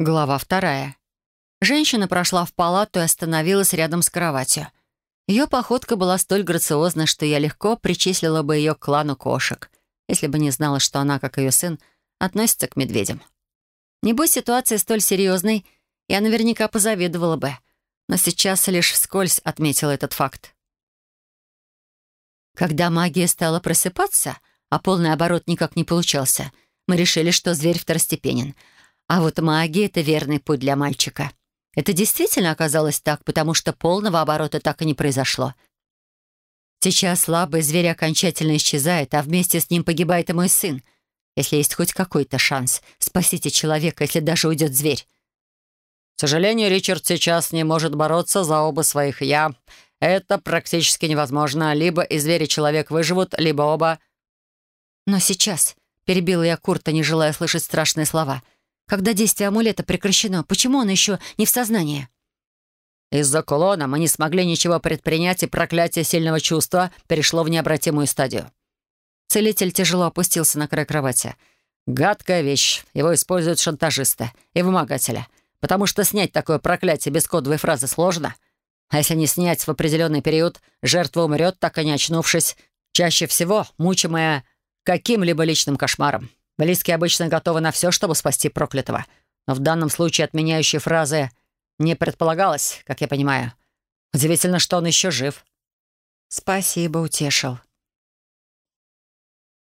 Глава вторая. Женщина прошла в палату и остановилась рядом с кроватью. Ее походка была столь грациозна, что я легко причислила бы ее к клану кошек, если бы не знала, что она, как ее сын, относится к медведям. Не будь ситуация столь серьезной, я наверняка позавидовала бы, но сейчас лишь вскользь отметила этот факт. Когда магия стала просыпаться, а полный оборот никак не получался, мы решили, что зверь второстепенен — а вот магия — это верный путь для мальчика. Это действительно оказалось так, потому что полного оборота так и не произошло. Сейчас слабый зверь окончательно исчезает, а вместе с ним погибает и мой сын. Если есть хоть какой-то шанс, спасите человека, если даже уйдет зверь. К сожалению, Ричард сейчас не может бороться за оба своих «я». Это практически невозможно. Либо и зверь, и человек выживут, либо оба. Но сейчас, — перебила я Курта, не желая слышать страшные слова — когда действие амулета прекращено, почему он еще не в сознании? Из-за кулона мы не смогли ничего предпринять, и проклятие сильного чувства перешло в необратимую стадию. Целитель тяжело опустился на край кровати. Гадкая вещь. Его используют шантажисты и вымогатели. Потому что снять такое проклятие без кодовой фразы сложно. А если не снять в определенный период, жертва умрет, так и не очнувшись. Чаще всего мучимая каким-либо личным кошмаром. Близкие обычно готовы на все, чтобы спасти проклятого. Но в данном случае отменяющей фразы не предполагалось, как я понимаю. Удивительно, что он еще жив. Спасибо, утешил.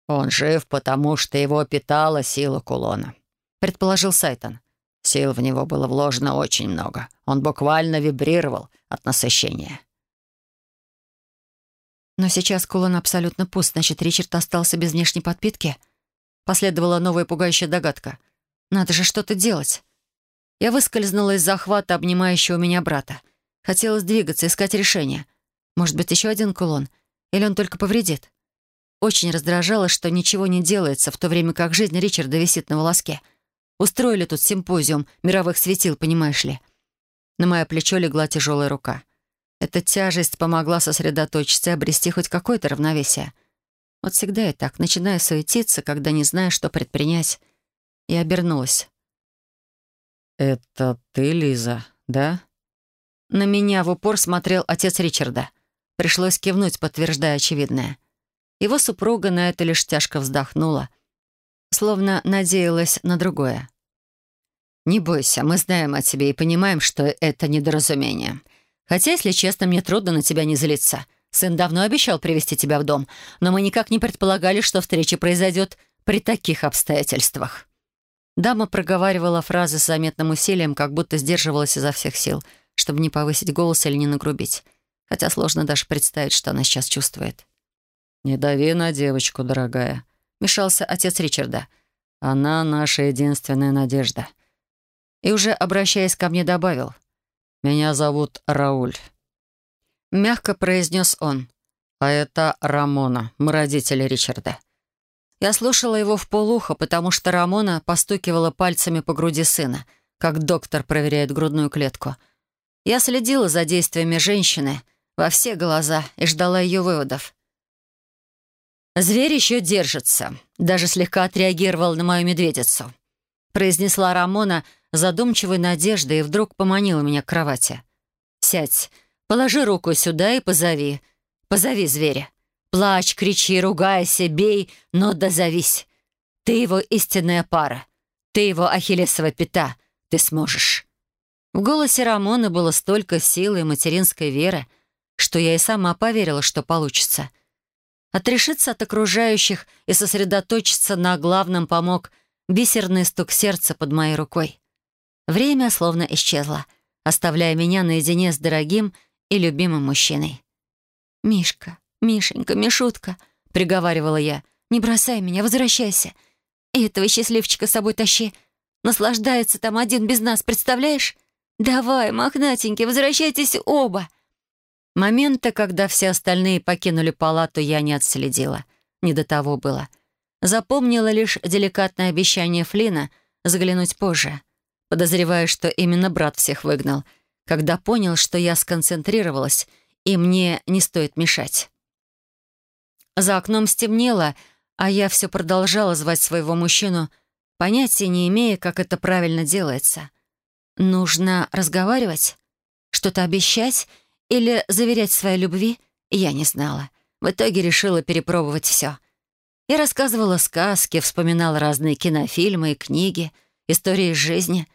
Он жив, потому что его питала сила кулона, предположил Сайтон. Сил в него было вложено очень много. Он буквально вибрировал от насыщения. Но сейчас кулон абсолютно пуст, значит, Ричард остался без внешней подпитки — Последовала новая пугающая догадка. «Надо же что-то делать». Я выскользнула из захвата обнимающего меня брата. Хотелось двигаться, искать решение. Может быть, еще один кулон? Или он только повредит? Очень раздражало, что ничего не делается, в то время как жизнь Ричарда висит на волоске. Устроили тут симпозиум мировых светил, понимаешь ли. На мое плечо легла тяжелая рука. Эта тяжесть помогла сосредоточиться и обрести хоть какое-то равновесие — вот всегда я так, начинаю суетиться, когда не знаю, что предпринять. И обернулась. «Это ты, Лиза, да?» На меня в упор смотрел отец Ричарда. Пришлось кивнуть, подтверждая очевидное. Его супруга на это лишь тяжко вздохнула, словно надеялась на другое. «Не бойся, мы знаем о тебе и понимаем, что это недоразумение. Хотя, если честно, мне трудно на тебя не злиться. Сын давно обещал привести тебя в дом, но мы никак не предполагали, что встреча произойдет при таких обстоятельствах». Дама проговаривала фразы с заметным усилием, как будто сдерживалась изо всех сил, чтобы не повысить голос или не нагрубить. Хотя сложно даже представить, что она сейчас чувствует. «Не дави на девочку, дорогая», — мешался отец Ричарда. «Она наша единственная надежда». И уже обращаясь ко мне, добавил. «Меня зовут Рауль. — мягко произнес он. «А это Рамона, мы родители Ричарда». Я слушала его в полухо, потому что Рамона постукивала пальцами по груди сына, как доктор проверяет грудную клетку. Я следила за действиями женщины во все глаза и ждала ее выводов. «Зверь еще держится», даже слегка отреагировал на мою медведицу. Произнесла Рамона задумчивой надеждой и вдруг поманила меня к кровати. «Сядь, Положи руку сюда и позови. Позови зверя. Плачь, кричи, ругайся, бей, но дозовись. Ты его истинная пара. Ты его ахиллесова пята. Ты сможешь». В голосе Рамона было столько силы и материнской веры, что я и сама поверила, что получится. Отрешиться от окружающих и сосредоточиться на главном помог бисерный стук сердца под моей рукой. Время словно исчезло, оставляя меня наедине с дорогим и любимым мужчиной. «Мишка, Мишенька, Мишутка», — приговаривала я, «не бросай меня, возвращайся. И этого счастливчика с собой тащи. Наслаждается там один без нас, представляешь? Давай, мохнатенький, возвращайтесь оба». Момента, когда все остальные покинули палату, я не отследила. Не до того было. Запомнила лишь деликатное обещание Флина заглянуть позже. Подозреваю, что именно брат всех выгнал — когда понял, что я сконцентрировалась, и мне не стоит мешать. За окном стемнело, а я все продолжала звать своего мужчину, понятия не имея, как это правильно делается. нужно разговаривать? Что-то обещать? Или заверять своей любви? Я не знала. В итоге решила перепробовать все. Я рассказывала сказки, вспоминала разные кинофильмы и книги, истории из жизни.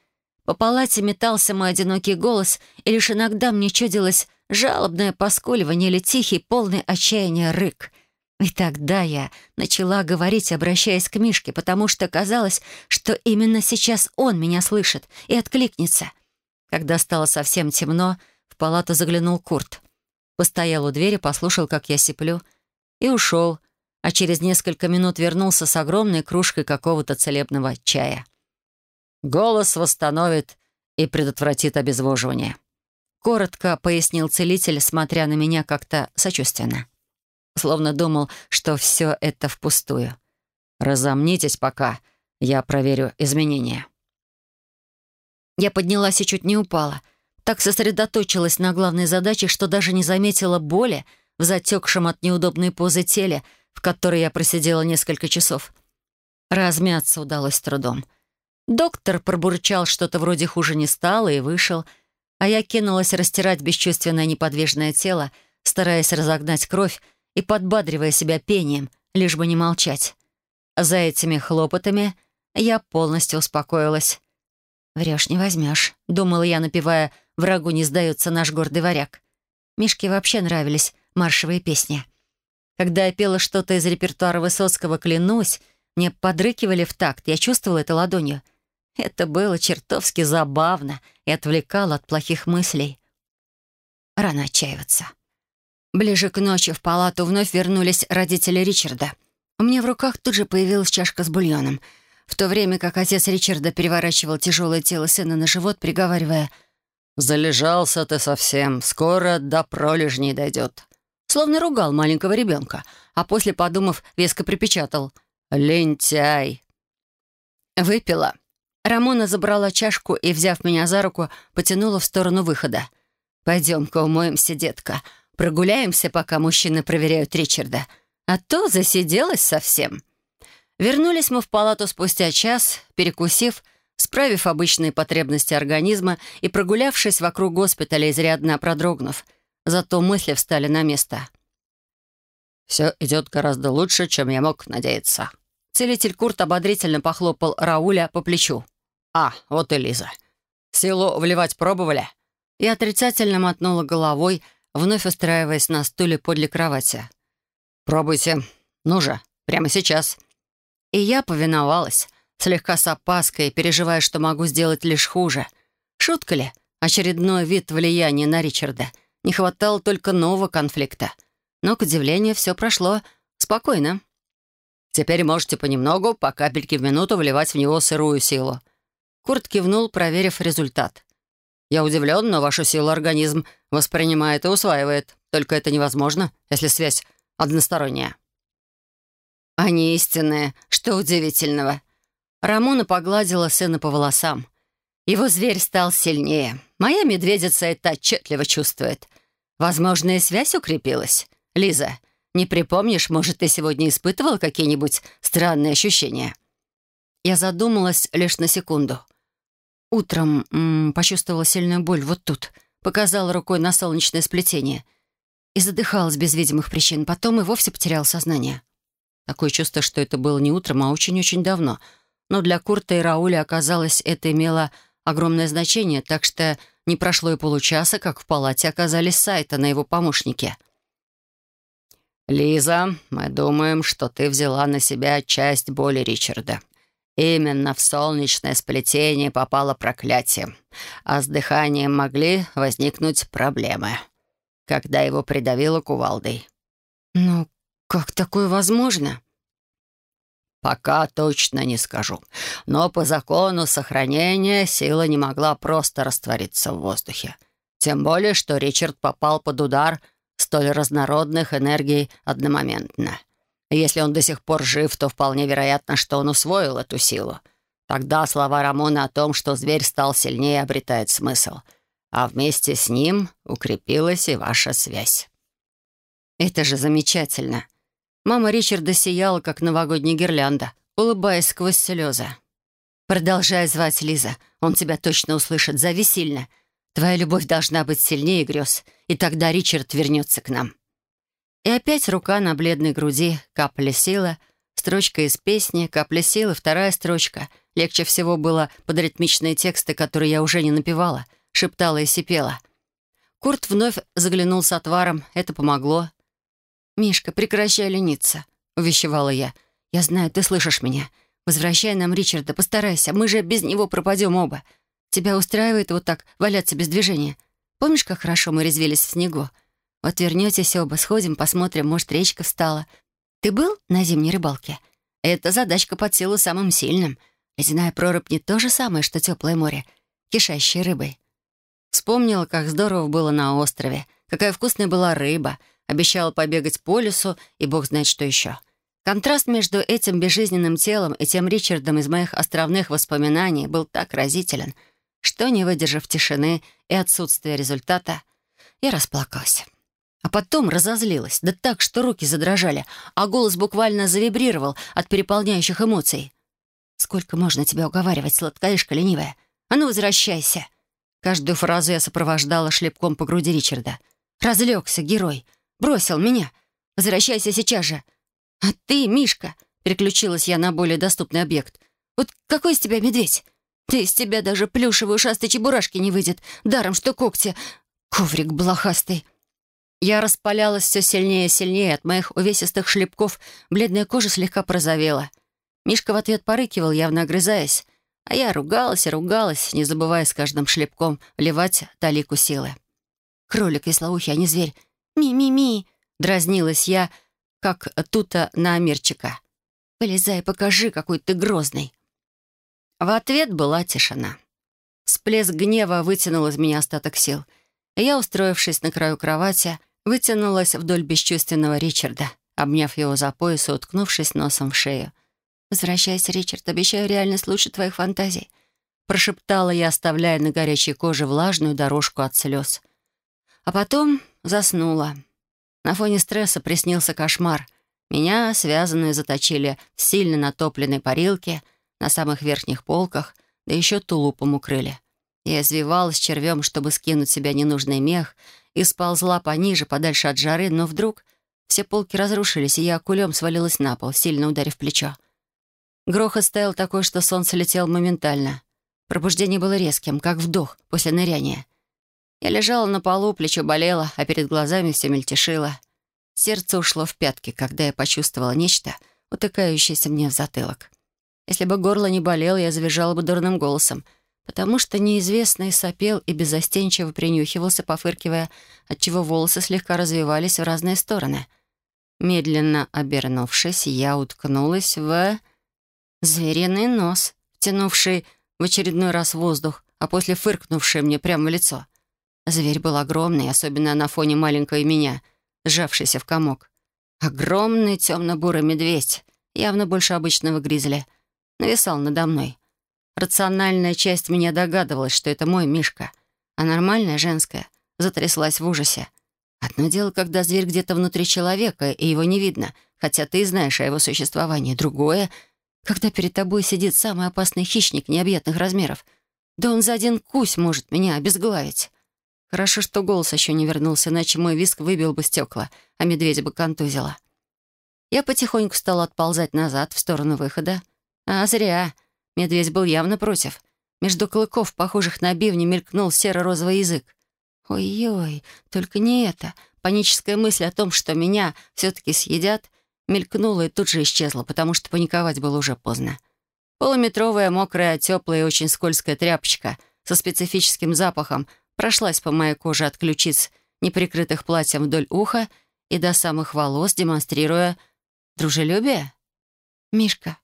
По палате метался мой одинокий голос, и лишь иногда мне чудилось жалобное поскуливание или тихий, полный отчаяния рык. И тогда я начала говорить, обращаясь к Мишке, потому что казалось, что именно сейчас он меня слышит и откликнется. Когда стало совсем темно, в палату заглянул Курт. Постоял у двери, послушал, как я сиплю, и ушел, а через несколько минут вернулся с огромной кружкой какого-то целебного чая. «Голос восстановит и предотвратит обезвоживание», — коротко пояснил целитель, смотря на меня как-то сочувственно. Словно думал, что все это впустую. «Разомнитесь пока, я проверю изменения». Я поднялась и чуть не упала. Так сосредоточилась на главной задаче, что даже не заметила боли в затекшем от неудобной позы теле, в которой я просидела несколько часов. Размяться удалось с трудом. Доктор пробурчал что-то вроде «хуже не стало» и вышел, а я кинулась растирать бесчувственное неподвижное тело, стараясь разогнать кровь и подбадривая себя пением, лишь бы не молчать. За этими хлопотами я полностью успокоилась. «Врешь, не возьмешь», — думала я, напевая «Врагу не сдается наш гордый варяг». Мишке вообще нравились маршевые песни. Когда я пела что-то из репертуара Высоцкого «Клянусь», мне подрыкивали в такт, я чувствовала это ладонью. Это было чертовски забавно и отвлекало от плохих мыслей. Рано отчаиваться. Ближе к ночи в палату вновь вернулись родители Ричарда. У меня в руках тут же появилась чашка с бульоном — в то время как отец Ричарда переворачивал тяжелое тело сына на живот, приговаривая «Залежался ты совсем, скоро до пролежней дойдет». Словно ругал маленького ребенка, а после, подумав, веско припечатал «Лентяй». Выпила. Рамона забрала чашку и, взяв меня за руку, потянула в сторону выхода. «Пойдем-ка умоемся, детка. Прогуляемся, пока мужчины проверяют Ричарда. А то засиделась совсем». Вернулись мы в палату спустя час, перекусив, справив обычные потребности организма и прогулявшись вокруг госпиталя, изрядно продрогнув. Зато мысли встали на место. «Все идет гораздо лучше, чем я мог надеяться». Целитель Курт ободрительно похлопал Рауля по плечу. «А, вот и Лиза. Силу вливать пробовали?» И отрицательно мотнула головой, вновь устраиваясь на стуле подле кровати. «Пробуйте. Ну же, прямо сейчас». И я повиновалась, слегка с опаской, переживая, что могу сделать лишь хуже. Шутка ли? Очередной вид влияния на Ричарда. Не хватало только нового конфликта. Но, к удивлению, все прошло спокойно. «Теперь можете понемногу, по капельке в минуту, вливать в него сырую силу». Курт кивнул, проверив результат. «Я удивлен, но вашу силу организм воспринимает и усваивает. Только это невозможно, если связь односторонняя». Они истинные, что удивительного. Рамона погладила сына по волосам. Его зверь стал сильнее. Моя медведица это отчетливо чувствует. Возможно, и связь укрепилась. Лиза, не припомнишь, может, ты сегодня испытывала какие-нибудь странные ощущения? Я задумалась лишь на секунду. Утром м -м, почувствовала сильную боль вот тут. Показала рукой на солнечное сплетение. И задыхалась без видимых причин. Потом и вовсе потеряла сознание. Такое чувство, что это было не утром, а очень-очень давно. Но для Курта и Рауля оказалось, это имело огромное значение, так что не прошло и получаса, как в палате оказались Сайта на его помощнике. «Лиза, мы думаем, что ты взяла на себя часть боли Ричарда. Именно в солнечное сплетение попало проклятие, а с дыханием могли возникнуть проблемы, когда его придавило кувалдой». «Ну, «Как такое возможно?» «Пока точно не скажу. Но по закону сохранения сила не могла просто раствориться в воздухе. Тем более, что Ричард попал под удар столь разнородных энергий одномоментно. Если он до сих пор жив, то вполне вероятно, что он усвоил эту силу. Тогда слова Рамона о том, что зверь стал сильнее, обретает смысл. А вместе с ним укрепилась и ваша связь. «Это же замечательно!» Мама Ричарда сияла, как новогодняя гирлянда, улыбаясь сквозь слезы. Продолжай звать Лиза. Он тебя точно услышит. Зови сильно. Твоя любовь должна быть сильнее грез, и тогда Ричард вернется к нам». И опять рука на бледной груди, капля сила, строчка из песни, капля силы, вторая строчка. Легче всего было под ритмичные тексты, которые я уже не напевала, шептала и сипела. Курт вновь заглянул с отваром, это помогло. «Мишка, прекращай лениться», — увещевала я. «Я знаю, ты слышишь меня. Возвращай нам Ричарда, постарайся, мы же без него пропадем оба. Тебя устраивает вот так валяться без движения? Помнишь, как хорошо мы резвились в снегу? Вот вернетесь оба, сходим, посмотрим, может, речка встала. Ты был на зимней рыбалке? Это задачка под силу самым сильным. Ледяная прорубь не то же самое, что теплое море, кишащее рыбой. Вспомнила, как здорово было на острове, какая вкусная была рыба, обещала побегать по лесу и бог знает что еще — Контраст между этим безжизненным телом и тем Ричардом из моих островных воспоминаний был так разителен, что, не выдержав тишины и отсутствия результата, я расплакалась. А потом разозлилась, да так, что руки задрожали, а голос буквально завибрировал от переполняющих эмоций. «Сколько можно тебя уговаривать, сладкоишка ленивая? А ну, возвращайся!» Каждую фразу я сопровождала шлепком по груди Ричарда. «Разлегся, герой! Бросил меня! Возвращайся сейчас же! «А ты, Мишка!» — переключилась я на более доступный объект. «Вот какой из тебя медведь? Ты из тебя даже плюшевый ушастый чебурашки не выйдет, даром что когти. Коврик блохастый!» Я распалялась все сильнее и сильнее. От моих увесистых шлепков бледная кожа слегка прозовела. Мишка в ответ порыкивал, явно огрызаясь. А я ругалась и ругалась, не забывая с каждым шлепком вливать талику силы. «Кролик веслоухий, а не зверь. Ми-ми-ми!» — дразнилась я, — как тута на Амирчика. «Вылезай, покажи, какой ты грозный». В ответ была тишина. Всплеск гнева вытянул из меня остаток сил. Я, устроившись на краю кровати, вытянулась вдоль бесчувственного Ричарда, обняв его за пояс и уткнувшись носом в шею. «Возвращайся, Ричард, обещаю реальность лучше твоих фантазий», прошептала я, оставляя на горячей коже влажную дорожку от слез. А потом заснула. На фоне стресса приснился кошмар. Меня, связанные, заточили в сильно натопленной парилке на самых верхних полках, да еще тулупом укрыли. Я извивалась червем, чтобы скинуть себя ненужный мех, и сползла пониже, подальше от жары, но вдруг все полки разрушились, и я кулем свалилась на пол, сильно ударив плечо. Грохот стоял такой, что солнце летело моментально. Пробуждение было резким, как вдох после ныряния. Я лежала на полу, плечо болело, а перед глазами все мельтешило. Сердце ушло в пятки, когда я почувствовала нечто, утыкающееся мне в затылок. Если бы горло не болело, я завизжала бы дурным голосом, потому что неизвестный сопел и беззастенчиво принюхивался, пофыркивая, отчего волосы слегка развивались в разные стороны. Медленно обернувшись, я уткнулась в... звериный нос, втянувший в очередной раз воздух, а после фыркнувший мне прямо в лицо. Зверь был огромный, особенно на фоне маленькой меня, сжавшийся в комок. Огромный темно-бурый медведь, явно больше обычного гризли, нависал надо мной. Рациональная часть меня догадывалась, что это мой Мишка, а нормальная, женская, затряслась в ужасе. Одно дело, когда зверь где-то внутри человека, и его не видно, хотя ты знаешь о его существовании. Другое — когда перед тобой сидит самый опасный хищник необъятных размеров. Да он за один кусь может меня обезглавить. Хорошо, что голос еще не вернулся, иначе мой виск выбил бы стекла, а медведя бы контузило. Я потихоньку стала отползать назад, в сторону выхода. А зря. Медведь был явно против. Между клыков, похожих на бивни, мелькнул серо-розовый язык. Ой-ой, только не это. Паническая мысль о том, что меня все-таки съедят, мелькнула и тут же исчезла, потому что паниковать было уже поздно. Полуметровая, мокрая, теплая и очень скользкая тряпочка со специфическим запахом — прошлась по моей коже от ключиц, неприкрытых платьем вдоль уха и до самых волос, демонстрируя дружелюбие. «Мишка,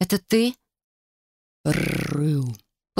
это ты?» «Рыл», —